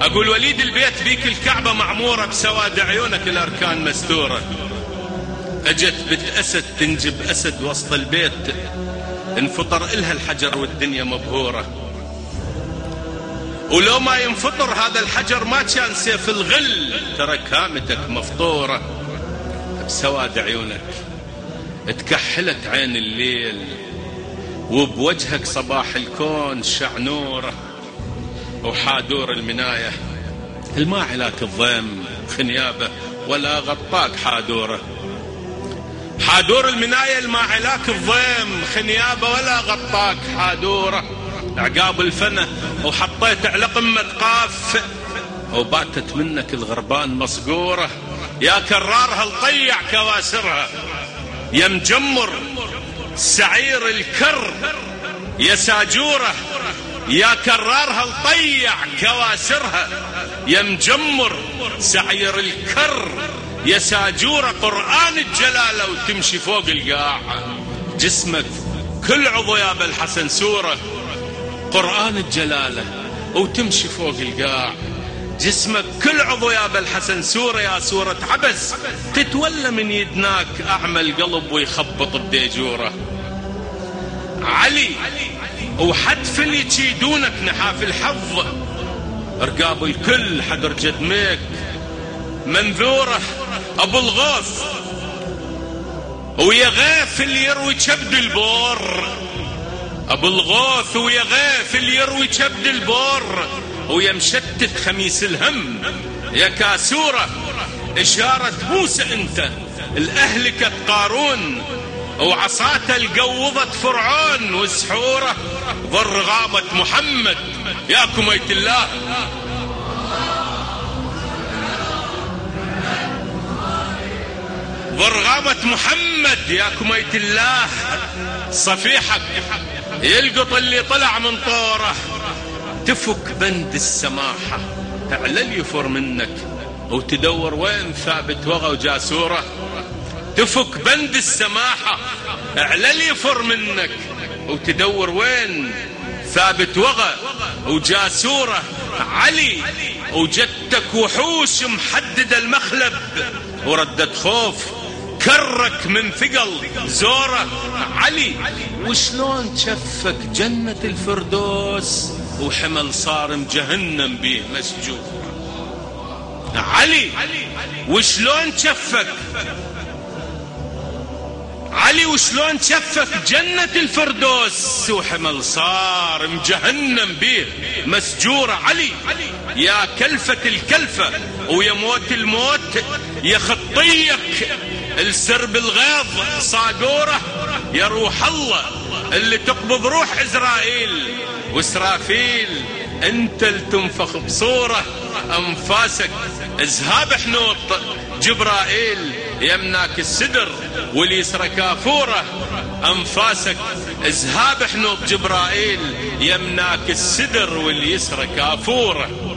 أقول وليد البيت بيك الكعبة معمورة بسواد عيونك الأركان مستورة. أجت بنت أسد تنجب أسد وسط البيت. انفطر إلها الحجر والدنيا مبهورة. ولو ما ينفطر هذا الحجر ما كان سيف الغل. ترى كامتك مفطورة بسواد عيونك تكحلت عين الليل. وبوجهك صباح الكون شعنوره وحادور المناية. الماعلات الضيم خنيابة ولا غطاك حادوره حادور المناية الماعلاك الضيم خنيابة ولا غطاك حادوره عقاب الفنة وحطيت على قمة قاف. وباتت منك الغربان مصقورة. يا كرارها الطيع كواسرها. يا مجمر سعير الكر يا ساجورة. يا كرارها الطيع كواسرها يا مجمر سعير الكر. يا ساجورة قرآن الجلالة وتمشي فوق القاع جسمك كل عضو يا بالحسن سورة. قرآن الجلالة وتمشي فوق القاع جسمك كل عضو يا بالحسن سورة يا سورة عبس. تتولى من يدناك أعمى القلب ويخبط بديجورة علي وحتف اللي يشيدونك نحاف الحظ. رقاب الكل حدر جدميك. منذورة أبو الغوث. ويا غيث اللي يروي كبد البور. أبو الغوث ويا غيث اللي يروي كبد البور. ويا مشتت خميس الهم. يا كاسورة إشارة موسى أنت. الاهلكت قارون وعصاته القوضت فرعون وسحورة ضر غامة محمد. يا كميت الله. ضرغامة محمد. يا كميت الله. صفيحك يلقط اللي طلع من طوره. تفك بند السماحة. تعلل يفر منك. وتدور وين ثابت وغى وجاسوره. تفك بند السماحة. اعلل يفر منك. وتدور وين؟ ثابت وغى. وجاسوره علي. وجدتك وحوش محددة المخلب. وردت خوف. كرك من ثقل. زورة. علي. وشلون شفك جنة الفردوس؟ وحمل صارم جهنم بيه مسجون. علي. وشلون شفك علي وشلون شفك جنة الفردوس؟ وحمل صار مجهنم بيه مسجورة علي. يا كلفة الكلفة ويا موت الموت يا خطيك السرب الغيظ صاقوره يا روح الله اللي تقبض روح إسرائيل. وإسرافيل أنت اللي تنفخ بصورة أنفاسك. ازهاب حنوط جبرائيل. يمناك السدر واليسرى كافورة. أنفاسك إزهاب حنوط جبرائيل يمناك السدر واليسرى كافوره.